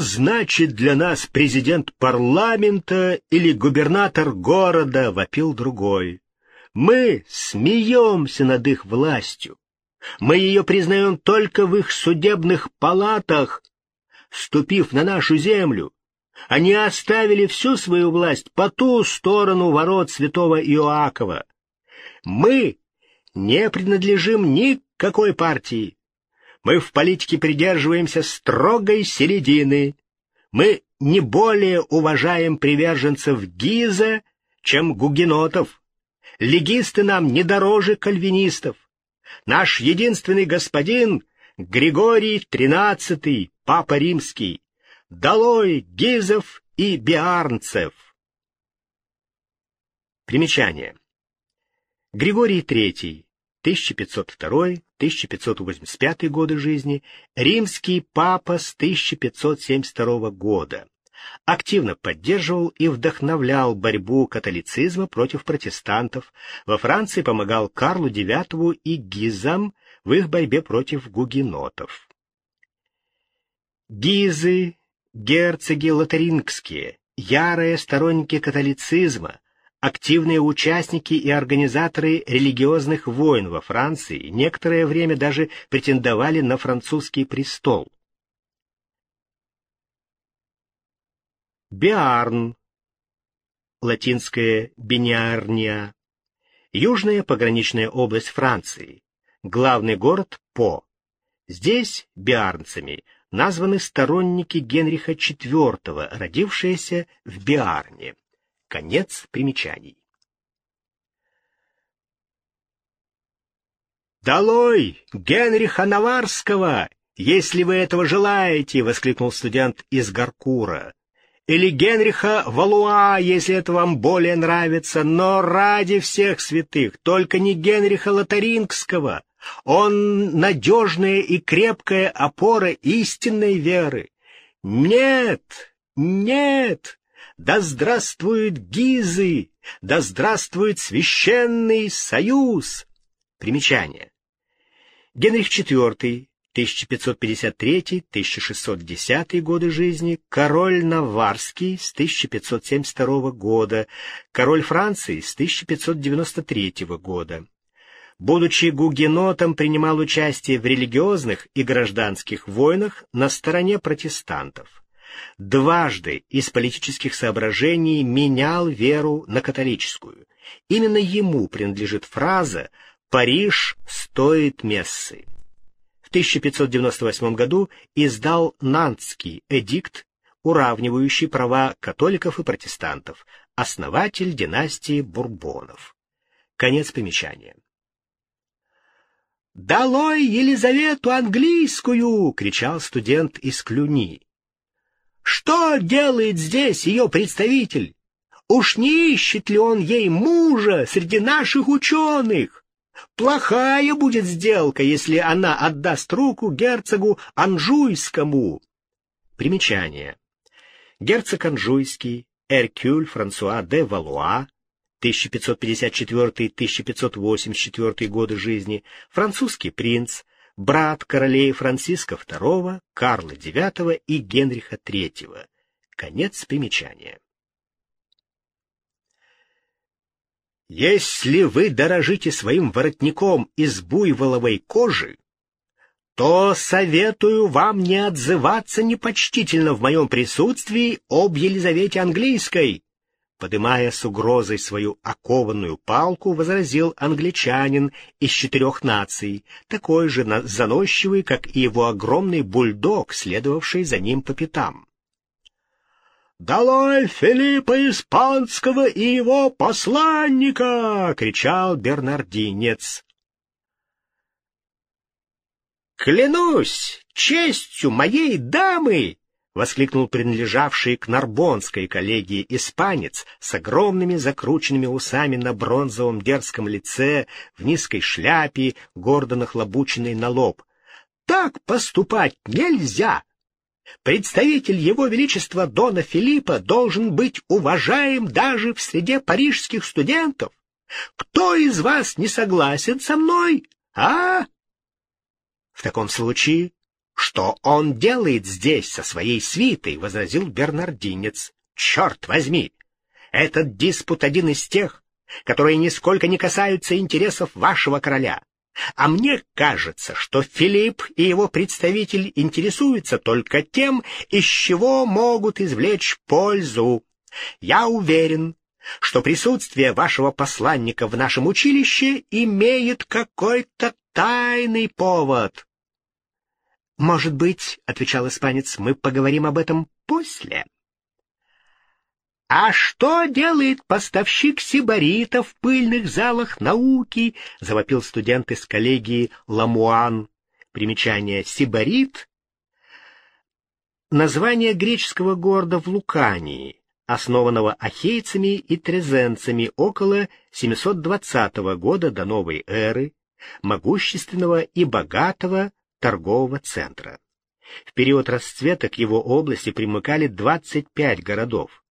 значит для нас президент парламента или губернатор города?» — вопил другой. «Мы смеемся над их властью. Мы ее признаем только в их судебных палатах. Ступив на нашу землю, они оставили всю свою власть по ту сторону ворот святого Иоакова. Мы не принадлежим ни к какой партии. Мы в политике придерживаемся строгой середины. Мы не более уважаем приверженцев Гиза, чем гугенотов. Легисты нам не дороже кальвинистов. Наш единственный господин — Григорий XIII, Папа Римский. Долой Гизов и Биарнцев! Примечание. Григорий III, 1502-1585 годы жизни, римский папа с 1572 года. Активно поддерживал и вдохновлял борьбу католицизма против протестантов, во Франции помогал Карлу IX и Гизам в их борьбе против гугенотов. Гизы, герцоги лотарингские, ярые сторонники католицизма, активные участники и организаторы религиозных войн во Франции, некоторое время даже претендовали на французский престол. Биарн, латинское Бениарния, южная пограничная область Франции, главный город По. Здесь биарнцами названы сторонники Генриха IV, родившиеся в Биарне. Конец примечаний. «Долой Генриха Наварского, если вы этого желаете!» — воскликнул студент из Гаркура. «Или Генриха Валуа, если это вам более нравится, но ради всех святых, только не Генриха Лотарингского. Он надежная и крепкая опора истинной веры. Нет, нет!» Да здравствует Гизы! Да здравствует Священный Союз! Примечание. Генрих IV, 1553-1610 годы жизни, король Наварский с 1572 года, король Франции с 1593 года. Будучи гугенотом, принимал участие в религиозных и гражданских войнах на стороне протестантов дважды из политических соображений менял веру на католическую. Именно ему принадлежит фраза «Париж стоит мессы». В 1598 году издал Нантский эдикт, уравнивающий права католиков и протестантов, основатель династии Бурбонов. Конец примечания. «Долой Елизавету английскую!» — кричал студент из Клюни. Что делает здесь ее представитель? Уж не ищет ли он ей мужа среди наших ученых? Плохая будет сделка, если она отдаст руку герцогу Анжуйскому. Примечание. Герцог Анжуйский, Эркюль Франсуа де Валуа, 1554-1584 годы жизни, французский принц, брат королей Франциска II, Карла IX и Генриха III. Конец примечания. Если вы дорожите своим воротником из буйволовой кожи, то советую вам не отзываться непочтительно в моем присутствии об Елизавете Английской, Подымая с угрозой свою окованную палку, возразил англичанин из четырех наций, такой же заносчивый, как и его огромный бульдог, следовавший за ним по пятам. «Долой Филиппа Испанского и его посланника!» — кричал бернардинец. «Клянусь честью моей дамы!» — воскликнул принадлежавший к Нарбонской коллегии испанец с огромными закрученными усами на бронзовом дерзком лице, в низкой шляпе, гордо нахлобученной на лоб. «Так поступать нельзя!» Представитель Его Величества Дона Филиппа должен быть уважаем даже в среде парижских студентов. Кто из вас не согласен со мной, а? В таком случае «Что он делает здесь со своей свитой?» — возразил Бернардинец. «Черт возьми! Этот диспут один из тех, которые нисколько не касаются интересов вашего короля. А мне кажется, что Филипп и его представитель интересуются только тем, из чего могут извлечь пользу. Я уверен, что присутствие вашего посланника в нашем училище имеет какой-то тайный повод. «Может быть, — отвечал испанец, — мы поговорим об этом после». «А что делает поставщик сибарита в пыльных залах науки?» — завопил студент из коллегии Ламуан. Примечание «Сибарит» — название греческого города в Лукании, основанного ахейцами и трезенцами около 720 года до новой эры, могущественного и богатого торгового центра. В период расцвета к его области примыкали 25 городов.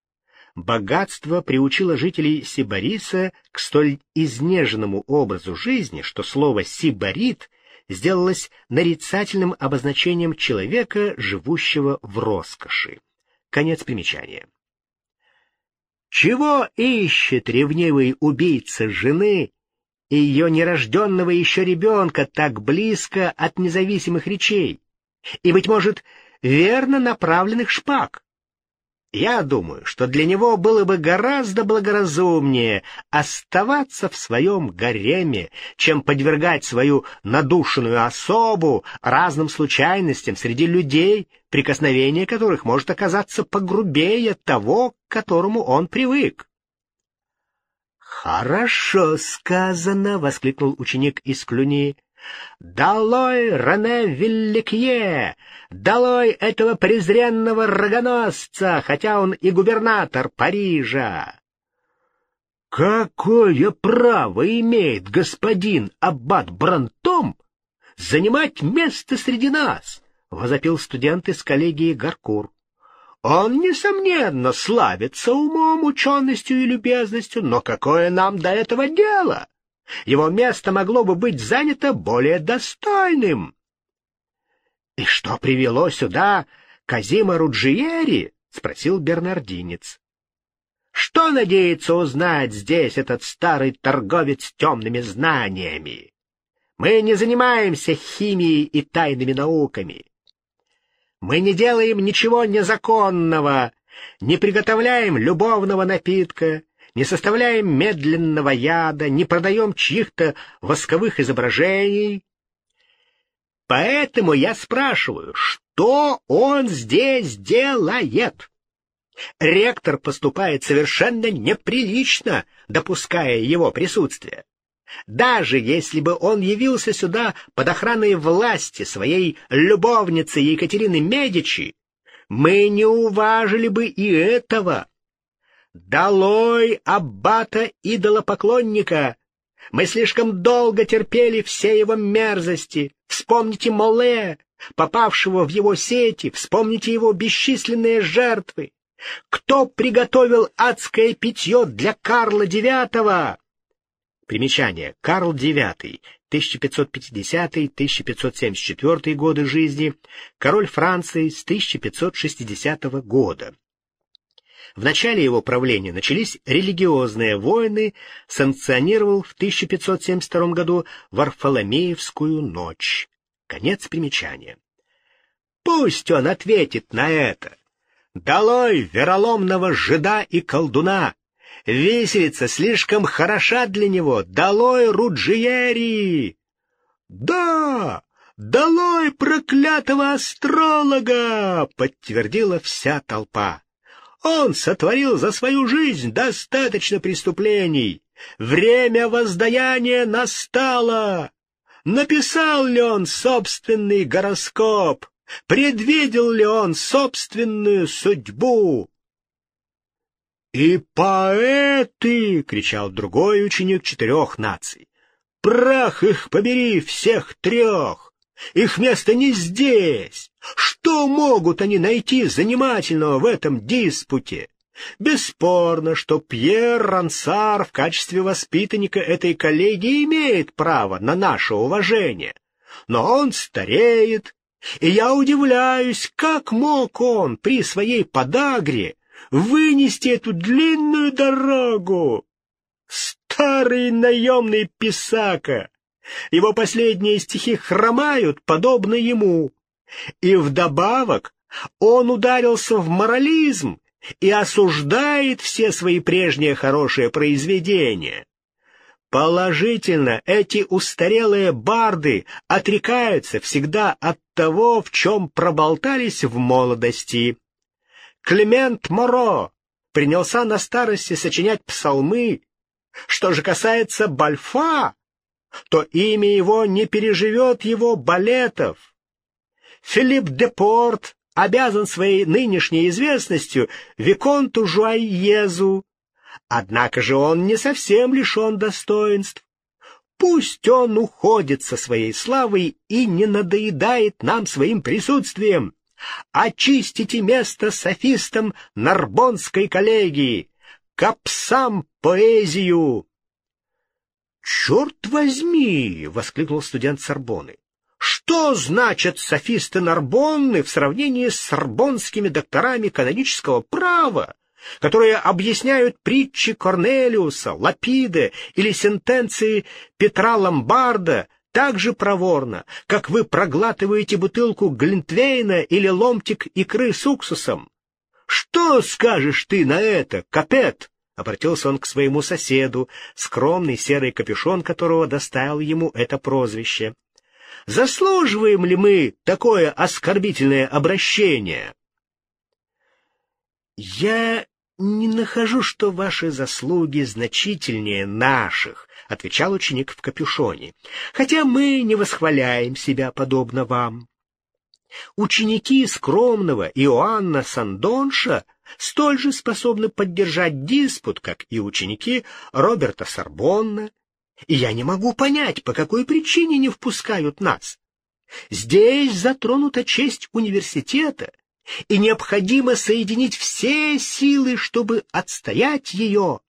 Богатство приучило жителей Сибариса к столь изнеженному образу жизни, что слово «сибарит» сделалось нарицательным обозначением человека, живущего в роскоши. Конец примечания. Чего ищет ревнивый убийца жены и ее нерожденного еще ребенка так близко от независимых речей и, быть может, верно направленных шпаг. Я думаю, что для него было бы гораздо благоразумнее оставаться в своем гареме, чем подвергать свою надушенную особу разным случайностям среди людей, прикосновение которых может оказаться погрубее того, к которому он привык. «Хорошо сказано!» — воскликнул ученик из Клюни. «Долой Рене Вилликье! Долой этого презренного рогоносца, хотя он и губернатор Парижа!» «Какое право имеет господин Аббат Брантом занимать место среди нас?» — возопил студент из коллегии Гаркур. Он, несомненно, славится умом, ученостью и любезностью, но какое нам до этого дело? Его место могло бы быть занято более достойным. — И что привело сюда Казима Руджиери? — спросил бернардинец. — Что надеется узнать здесь этот старый торговец темными знаниями? Мы не занимаемся химией и тайными науками. Мы не делаем ничего незаконного, не приготовляем любовного напитка, не составляем медленного яда, не продаем чьих-то восковых изображений. Поэтому я спрашиваю, что он здесь делает? Ректор поступает совершенно неприлично, допуская его присутствие. Даже если бы он явился сюда под охраной власти своей любовницы Екатерины Медичи, мы не уважили бы и этого. Долой аббата идолопоклонника! Мы слишком долго терпели все его мерзости. Вспомните Моле, попавшего в его сети, вспомните его бесчисленные жертвы. Кто приготовил адское питье для Карла IX? Примечание. Карл IX, 1550-1574 годы жизни, король Франции с 1560 года. В начале его правления начались религиозные войны, санкционировал в 1572 году Варфоломеевскую ночь. Конец примечания. Пусть он ответит на это. Долой вероломного жида и колдуна, Виселица слишком хороша для него. Долой Руджиери! Да! Долой проклятого астролога! Подтвердила вся толпа. Он сотворил за свою жизнь достаточно преступлений. Время воздаяния настало. Написал ли он собственный гороскоп? Предвидел ли он собственную судьбу? «И поэты!» — кричал другой ученик четырех наций. «Прах их побери, всех трех! Их место не здесь! Что могут они найти занимательного в этом диспуте?» Бесспорно, что Пьер Рансар в качестве воспитанника этой коллегии имеет право на наше уважение. Но он стареет, И я удивляюсь, как мог он при своей подагре вынести эту длинную дорогу. Старый наемный писака! Его последние стихи хромают, подобно ему. И вдобавок он ударился в морализм и осуждает все свои прежние хорошие произведения. Положительно, эти устарелые барды отрекаются всегда от того, в чем проболтались в молодости. Климент Моро принялся на старости сочинять псалмы. Что же касается Бальфа, то имя его не переживет его балетов. Филипп де Порт обязан своей нынешней известностью Виконту Жуайезу, однако же он не совсем лишен достоинств. Пусть он уходит со своей славой и не надоедает нам своим присутствием. Очистите место софистам Нарбонской коллегии, капсам поэзию. «Черт возьми!» — воскликнул студент Сорбоны. Что значат софисты Нарбонны в сравнении с сорбонскими докторами канонического права, которые объясняют притчи Корнелиуса, Лапиде или сентенции Петра Ломбарда так же проворно, как вы проглатываете бутылку Глинтвейна или ломтик икры с уксусом? Что скажешь ты на это, Капет? Обратился он к своему соседу, скромный серый капюшон которого доставил ему это прозвище. Заслуживаем ли мы такое оскорбительное обращение? Я не нахожу, что ваши заслуги значительнее наших, отвечал ученик в капюшоне. Хотя мы не восхваляем себя подобно вам. Ученики скромного Иоанна Сандонша столь же способны поддержать диспут, как и ученики Роберта Сорбонна и я не могу понять, по какой причине не впускают нас. Здесь затронута честь университета, и необходимо соединить все силы, чтобы отстоять ее.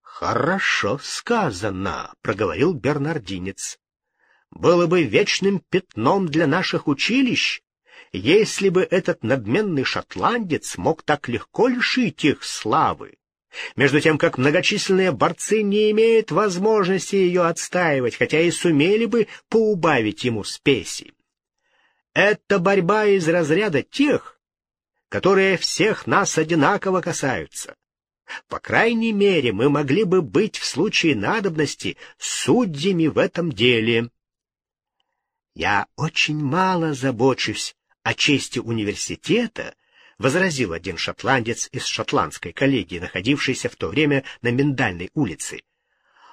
«Хорошо сказано», — проговорил бернардинец. «Было бы вечным пятном для наших училищ, если бы этот надменный шотландец мог так легко лишить их славы между тем как многочисленные борцы не имеют возможности ее отстаивать, хотя и сумели бы поубавить ему спеси. Это борьба из разряда тех, которые всех нас одинаково касаются. По крайней мере, мы могли бы быть в случае надобности судьями в этом деле. Я очень мало забочусь о чести университета, — возразил один шотландец из шотландской коллегии, находившейся в то время на Миндальной улице.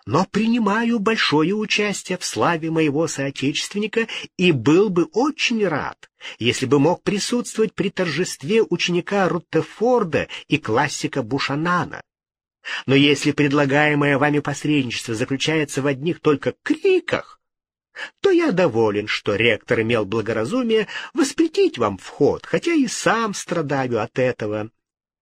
«Но принимаю большое участие в славе моего соотечественника и был бы очень рад, если бы мог присутствовать при торжестве ученика Руттефорда и классика Бушанана. Но если предлагаемое вами посредничество заключается в одних только криках, то я доволен, что ректор имел благоразумие воспретить вам вход, хотя и сам страдаю от этого.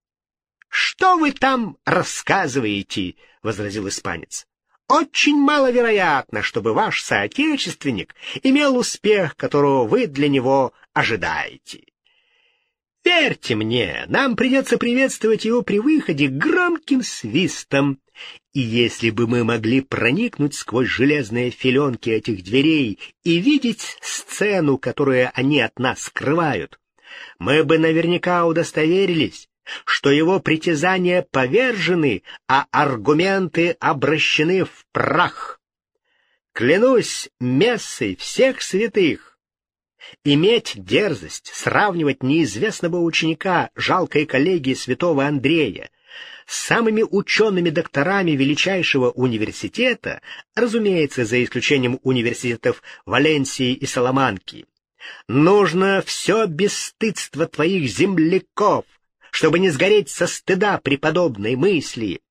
— Что вы там рассказываете? — возразил испанец. — Очень маловероятно, чтобы ваш соотечественник имел успех, которого вы для него ожидаете. Верьте мне, нам придется приветствовать его при выходе громким свистом, и если бы мы могли проникнуть сквозь железные филенки этих дверей и видеть сцену, которую они от нас скрывают, мы бы наверняка удостоверились, что его притязания повержены, а аргументы обращены в прах. Клянусь мессой всех святых, иметь дерзость сравнивать неизвестного ученика жалкой коллегии святого Андрея самыми учеными докторами величайшего университета, разумеется, за исключением университетов Валенсии и Саламанки. Нужно все бесстыдство твоих земляков, чтобы не сгореть со стыда при подобной мысли.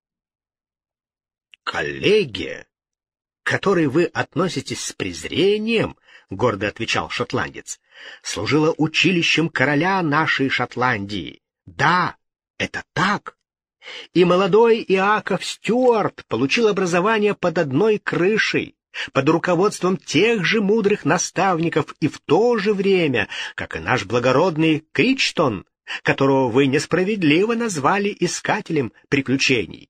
Коллегия, которой вы относитесь с презрением, — гордо отвечал шотландец, — служила училищем короля нашей Шотландии. Да, это так и молодой Иаков Стюарт получил образование под одной крышей. под руководством тех же мудрых наставников и в то же время, как и наш благородный Кричтон, которого вы несправедливо назвали искателем приключений.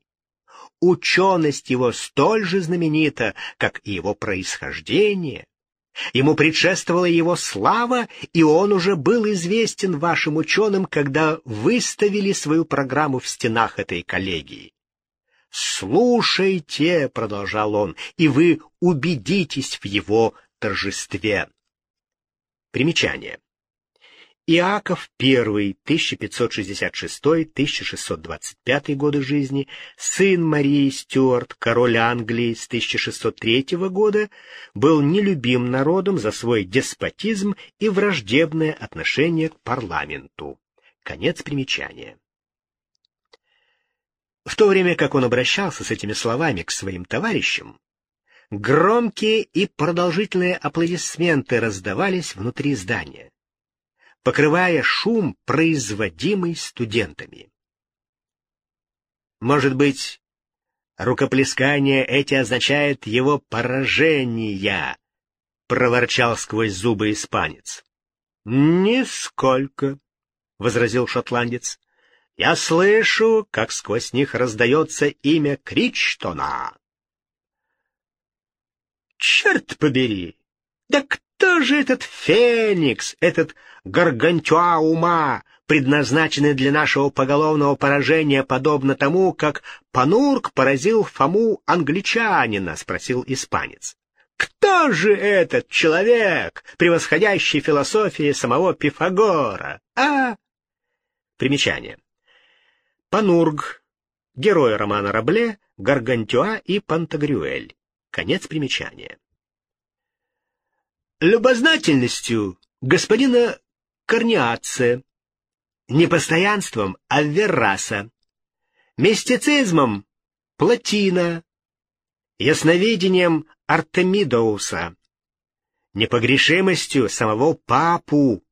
Ученость его столь же знаменита, как и его происхождение. Ему предшествовала его слава, и он уже был известен вашим ученым, когда выставили свою программу в стенах этой коллегии. «Слушайте», — продолжал он, — «и вы убедитесь в его торжестве». Примечание. Иаков I, 1566-1625 годы жизни, сын Марии Стюарт, король Англии с 1603 года, был нелюбим народом за свой деспотизм и враждебное отношение к парламенту. Конец примечания. В то время как он обращался с этими словами к своим товарищам, громкие и продолжительные аплодисменты раздавались внутри здания покрывая шум, производимый студентами. Может быть, рукоплескания эти означают его поражение, проворчал сквозь зубы испанец. Нисколько, возразил шотландец. Я слышу, как сквозь них раздается имя Кричтона. Черт побери! Да кто же этот Феникс, этот гаргантюа ума, предназначенный для нашего поголовного поражения, подобно тому, как Панурк поразил Фому англичанина, — спросил испанец. Кто же этот человек, превосходящий философии самого Пифагора, а? Примечание. Панург, герой романа Рабле, Гаргантюа и Пантагрюэль. Конец примечания. Любознательностью господина Корниация, непостоянством Аверраса, мистицизмом Платина, ясновидением Артемидоуса, непогрешимостью самого Папу,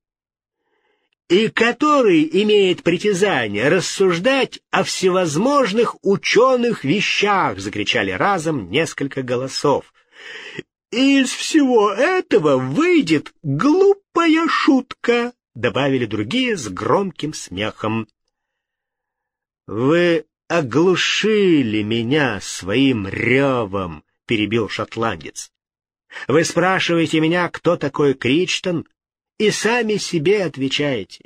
и который имеет притязание рассуждать о всевозможных ученых вещах, закричали разом несколько голосов. Из всего этого выйдет глупая шутка, добавили другие с громким смехом. Вы оглушили меня своим ревом, перебил шотландец. Вы спрашиваете меня, кто такой Кричтон, и сами себе отвечаете.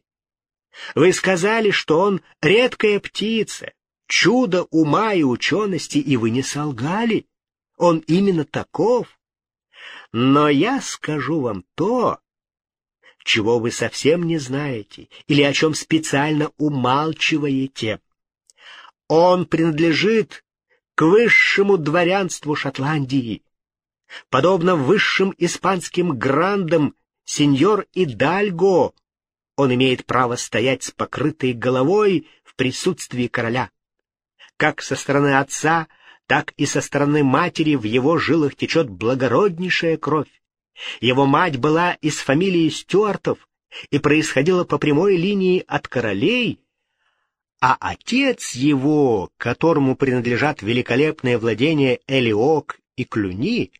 Вы сказали, что он редкая птица, чудо ума и учености, и вы не солгали. Он именно таков. Но я скажу вам то, чего вы совсем не знаете или о чем специально умалчиваете. Он принадлежит к высшему дворянству Шотландии. Подобно высшим испанским грандам, сеньор Идальго, он имеет право стоять с покрытой головой в присутствии короля. Как со стороны отца, так и со стороны матери в его жилах течет благороднейшая кровь. Его мать была из фамилии Стюартов и происходила по прямой линии от королей, а отец его, которому принадлежат великолепные владения Элиок и Клюни,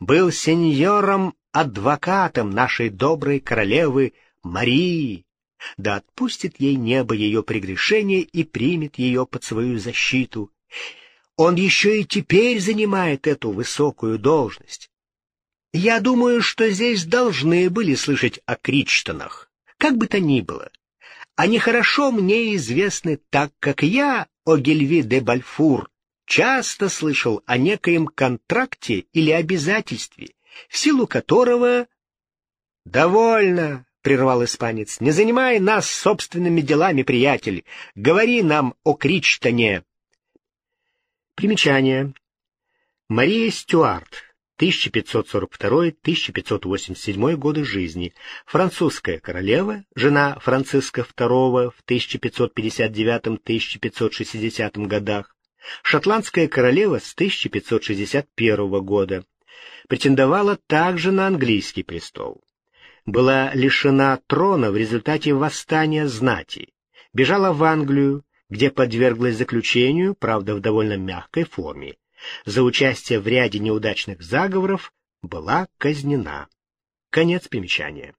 был сеньором-адвокатом нашей доброй королевы Марии. Да отпустит ей небо ее прегрешение и примет ее под свою защиту. Он еще и теперь занимает эту высокую должность. Я думаю, что здесь должны были слышать о Кричтонах. Как бы то ни было, они хорошо мне известны, так как я, о де Бальфур, часто слышал о некоем контракте или обязательстве, в силу которого... — Довольно, — прервал испанец, — не занимай нас собственными делами, приятель. Говори нам о Кричтоне. Примечание. Мария Стюарт, 1542-1587 годы жизни, французская королева, жена Франциска II в 1559-1560 годах, шотландская королева с 1561 года, претендовала также на английский престол. Была лишена трона в результате восстания знати, бежала в Англию, где подверглась заключению, правда, в довольно мягкой форме, За участие в ряде неудачных заговоров была казнена. Конец примечания.